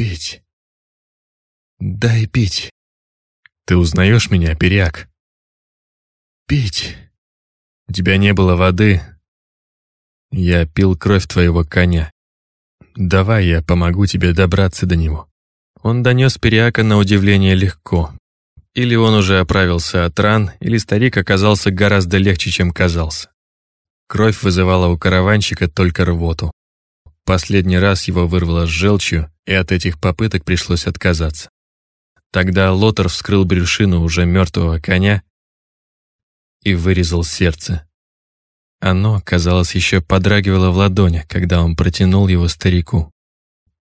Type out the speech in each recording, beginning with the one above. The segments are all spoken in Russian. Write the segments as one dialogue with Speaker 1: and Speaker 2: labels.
Speaker 1: Пить. Дай пить.
Speaker 2: Ты узнаешь меня, Перяк?
Speaker 1: Пить.
Speaker 2: У тебя не было воды. Я пил кровь твоего коня. Давай я помогу тебе добраться до него. Он донес Периака на удивление легко. Или он уже оправился от ран, или старик оказался гораздо легче, чем казался. Кровь вызывала у караванщика только рвоту. Последний раз его вырвало с желчью, и от этих попыток пришлось отказаться. Тогда Лотер вскрыл брюшину уже мертвого коня и вырезал сердце. Оно, казалось, еще подрагивало в ладонях, когда он протянул его старику.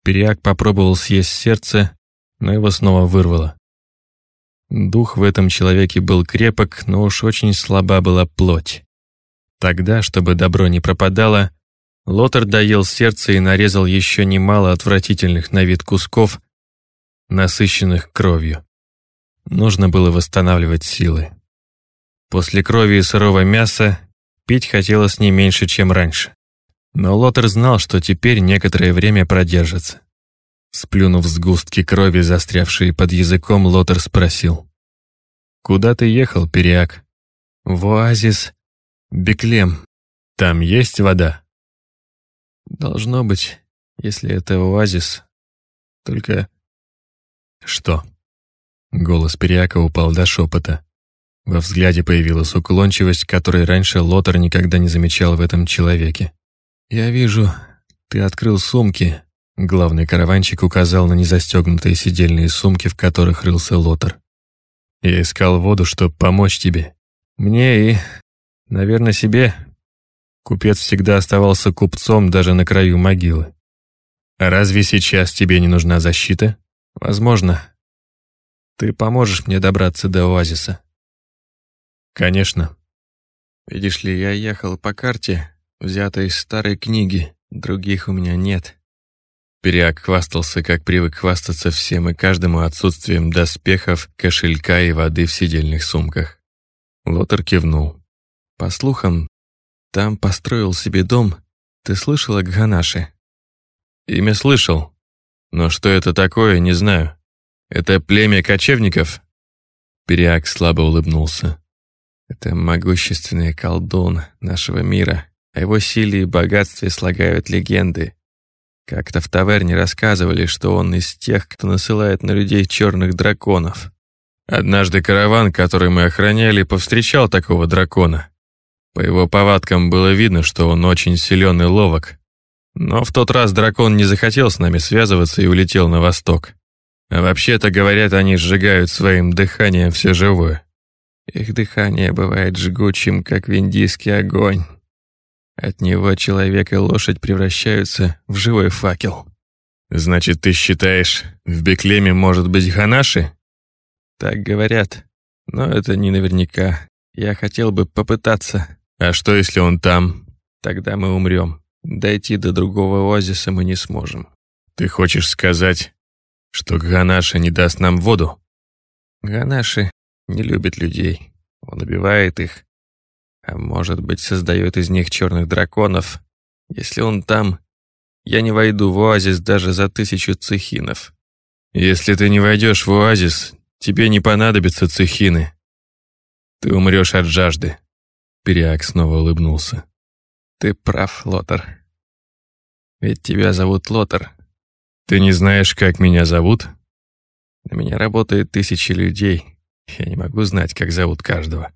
Speaker 2: Периак попробовал съесть сердце, но его снова вырвало. Дух в этом человеке был крепок, но уж очень слаба была плоть. Тогда, чтобы добро не пропадало, Лотер доел сердце и нарезал еще немало отвратительных на вид кусков, насыщенных кровью. Нужно было восстанавливать силы. После крови и сырого мяса пить хотелось не меньше, чем раньше. Но Лотер знал, что теперь некоторое время продержится. Сплюнув сгустки крови, застрявшие под языком, Лотер спросил. «Куда ты ехал, Периак?» «В оазис Беклем. Там есть вода?» «Должно быть, если это оазис. Только...» «Что?» Голос Периака упал до шепота. Во взгляде появилась уклончивость, которой раньше Лотер никогда не замечал в этом человеке. «Я вижу, ты открыл сумки». Главный караванчик указал на незастегнутые сидельные сумки, в которых рылся Лотер. «Я искал воду, чтобы помочь тебе. Мне и, наверное, себе». Купец всегда оставался купцом даже на краю могилы. «А разве сейчас тебе не нужна защита?» «Возможно. Ты поможешь мне добраться до оазиса». «Конечно». «Видишь ли, я ехал по карте, взятой из старой книги, других у меня нет». Периак хвастался, как привык хвастаться всем и каждому отсутствием доспехов, кошелька и воды в сидельных сумках. Лотер кивнул. «По слухам, там построил себе дом. Ты слышал о Гханаше?» «Имя слышал. Но что это такое, не знаю. Это племя кочевников?» Периак слабо улыбнулся. Это могущественный колдун нашего мира. О его силе и богатстве слагают легенды. Как-то в таверне рассказывали, что он из тех, кто насылает на людей черных драконов. Однажды караван, который мы охраняли, повстречал такого дракона. По его повадкам было видно, что он очень силен и ловок. Но в тот раз дракон не захотел с нами связываться и улетел на восток. А вообще-то, говорят, они сжигают своим дыханием все живое. Их дыхание бывает жгучим, как виндийский огонь. От него человек и лошадь превращаются в живой факел. Значит, ты считаешь, в Беклеме может быть Ханаши? Так говорят, но это не наверняка. Я хотел бы попытаться. А что, если он там? Тогда мы умрем. Дойти до другого оазиса мы не сможем. Ты хочешь сказать, что Ганаша не даст нам воду? Ганаши не любит людей. Он убивает их. А может быть, создает из них черных драконов. Если он там, я не войду в оазис даже за тысячу цехинов. Если ты не войдешь в оазис, тебе не понадобятся цехины. Ты умрешь от жажды. Периак снова улыбнулся. Ты прав, Лотар. Ведь тебя зовут Лотар. Ты не знаешь, как меня зовут? На меня работает тысячи людей. Я не могу знать, как зовут каждого.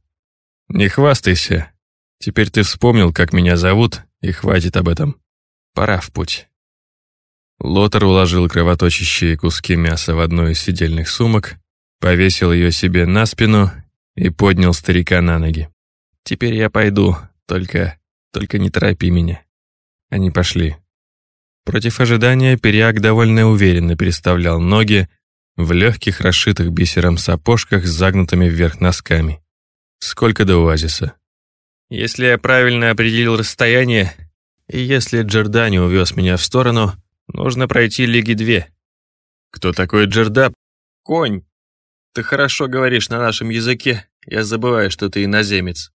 Speaker 2: Не хвастайся. Теперь ты вспомнил, как меня зовут, и хватит об этом. Пора в путь. Лотер уложил кровоточащие куски мяса в одну из сидельных сумок, повесил ее себе на спину и поднял старика на ноги. «Теперь я пойду, только... только не торопи меня». Они пошли. Против ожидания Периак довольно уверенно переставлял ноги, в легких, расшитых бисером сапожках с загнутыми вверх носками. Сколько до оазиса? Если я правильно определил расстояние, и если Джордани увез меня в сторону, нужно пройти лиги две. Кто такой Джордап? Конь. Ты хорошо говоришь на нашем языке, я забываю, что ты иноземец.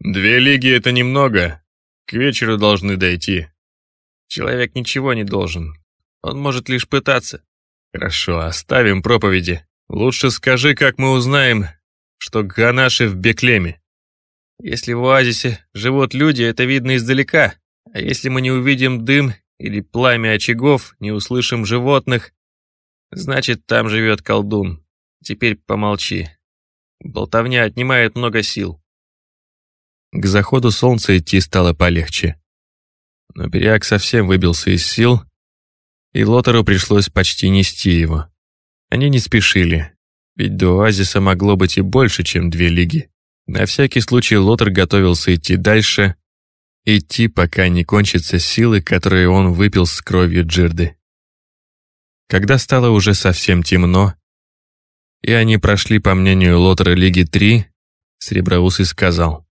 Speaker 2: Две лиги — это немного. К вечеру должны дойти. Человек ничего не должен. Он может лишь пытаться. Хорошо, оставим проповеди. Лучше скажи, как мы узнаем, что Ганаши в Беклеме. Если в оазисе живут люди, это видно издалека. А если мы не увидим дым или пламя очагов, не услышим животных, значит, там живет колдун. Теперь помолчи. Болтовня отнимает много сил. К заходу солнца идти стало полегче. Но Периак совсем выбился из сил, и Лотеру пришлось почти нести его. Они не спешили, ведь до оазиса могло быть и больше, чем две лиги. На всякий случай Лотер готовился идти дальше, идти, пока не кончатся силы, которые он выпил с кровью Джирды. Когда стало уже совсем темно, и они прошли, по мнению Лотера Лиги 3, Среброусый сказал,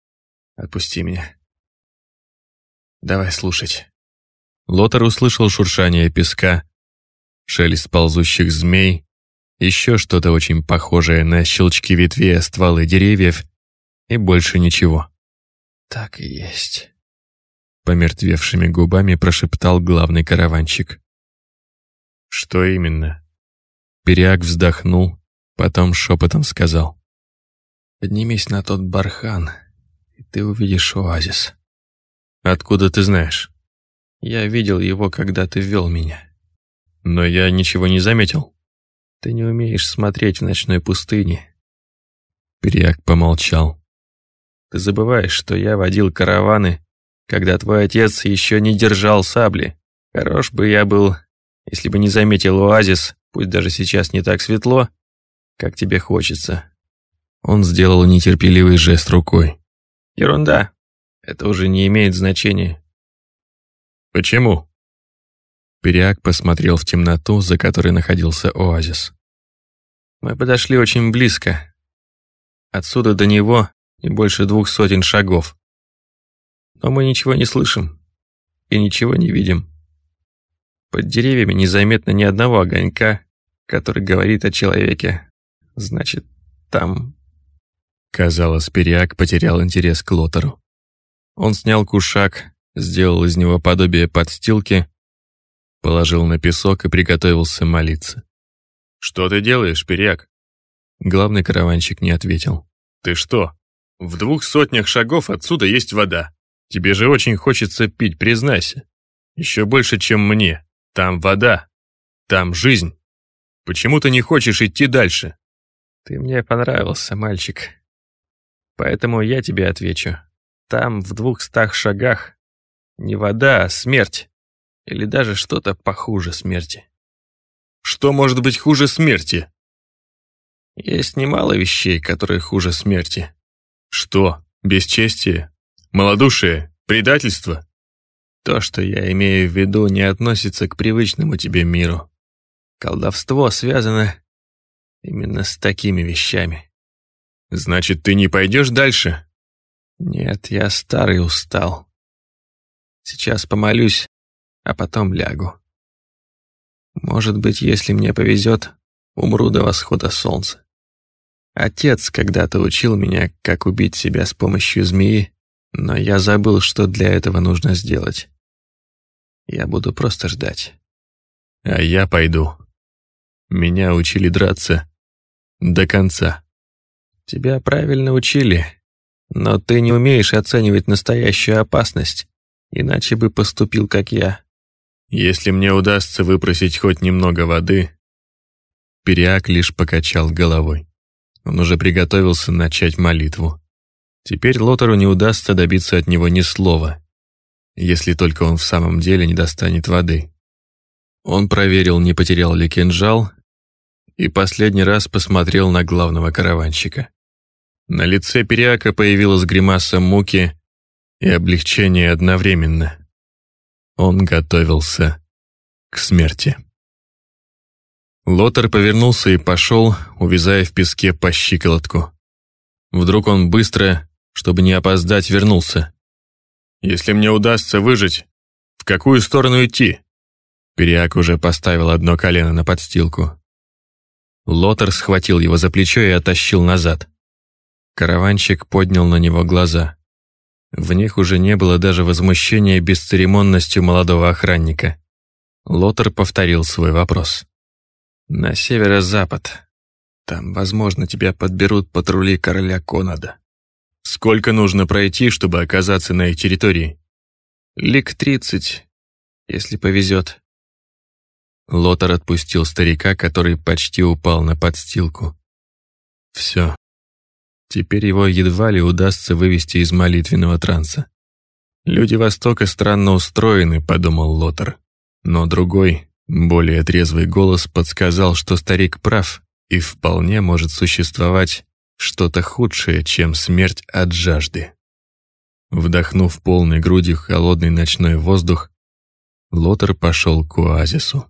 Speaker 2: «Отпусти меня. Давай слушать». Лотер услышал шуршание песка, шелест ползущих змей, еще что-то очень похожее на щелчки ветвей о стволы деревьев и больше ничего. «Так и есть», — помертвевшими губами прошептал главный караванщик. «Что именно?» Периак вздохнул, потом шепотом сказал. «Поднимись на тот бархан, и ты увидишь оазис». «Откуда ты знаешь?» Я видел его, когда ты вел меня. Но я ничего не заметил. Ты не умеешь смотреть в ночной пустыне. Периак помолчал. Ты забываешь, что я водил караваны, когда твой отец еще не держал сабли. Хорош бы я был, если бы не заметил оазис, пусть даже сейчас не так светло, как тебе хочется. Он сделал нетерпеливый жест рукой. Ерунда. Это уже не имеет значения. «Почему?» Периак посмотрел в темноту, за которой находился оазис. «Мы подошли очень близко. Отсюда до него не больше двух сотен шагов. Но мы ничего не слышим и ничего не видим. Под деревьями незаметно ни одного огонька, который говорит о человеке. Значит, там...» Казалось, Периак потерял интерес к Лотеру. Он снял кушак, сделал из него подобие подстилки, положил на песок и приготовился молиться. «Что ты делаешь, Перьяк?» Главный караванщик не ответил. «Ты что? В двух сотнях шагов отсюда есть вода. Тебе же очень хочется пить, признайся. Еще больше, чем мне. Там вода. Там жизнь. Почему ты не хочешь идти дальше?» «Ты мне понравился, мальчик. Поэтому я тебе отвечу. Там, в двухстах шагах, не вода, а смерть. Или даже что-то похуже смерти. Что может быть хуже смерти? Есть немало вещей, которые хуже смерти. Что? Бесчестие? Малодушие? Предательство? То, что я имею в виду, не относится к привычному тебе миру. Колдовство связано именно с такими вещами. Значит, ты не пойдешь дальше? Нет, я старый устал. Сейчас помолюсь, а потом лягу. Может быть, если мне повезет, умру до восхода солнца. Отец когда-то учил меня, как убить себя с помощью змеи, но я забыл, что для этого нужно сделать. Я буду просто ждать. А я пойду. Меня учили драться до конца. Тебя правильно учили, но ты не умеешь оценивать настоящую опасность иначе бы поступил, как я. Если мне удастся выпросить хоть немного воды...» Периак лишь покачал головой. Он уже приготовился начать молитву. Теперь Лотеру не удастся добиться от него ни слова, если только он в самом деле не достанет воды. Он проверил, не потерял ли кинжал, и последний раз посмотрел на главного караванщика. На лице Периака появилась гримаса муки, и облегчение одновременно. Он готовился к смерти. Лотер повернулся и пошел, увязая в песке по щиколотку. Вдруг он быстро, чтобы не опоздать, вернулся. «Если мне удастся выжить, в какую сторону идти?» Периак уже поставил одно колено на подстилку. Лотер схватил его за плечо и оттащил назад. Караванщик поднял на него глаза. В них уже не было даже возмущения бесцеремонностью молодого охранника. Лотер повторил свой вопрос. На северо-запад. Там, возможно, тебя подберут патрули короля Конада. Сколько нужно пройти, чтобы оказаться на их территории? Лик тридцать, если повезет. Лотар отпустил старика, который почти упал на подстилку. Все. Теперь его едва ли удастся вывести из молитвенного транса. «Люди Востока странно устроены», — подумал Лотар. Но другой, более трезвый голос подсказал, что старик прав, и вполне может существовать что-то худшее, чем смерть от жажды. Вдохнув полной грудью холодный ночной воздух, Лотер пошел к оазису.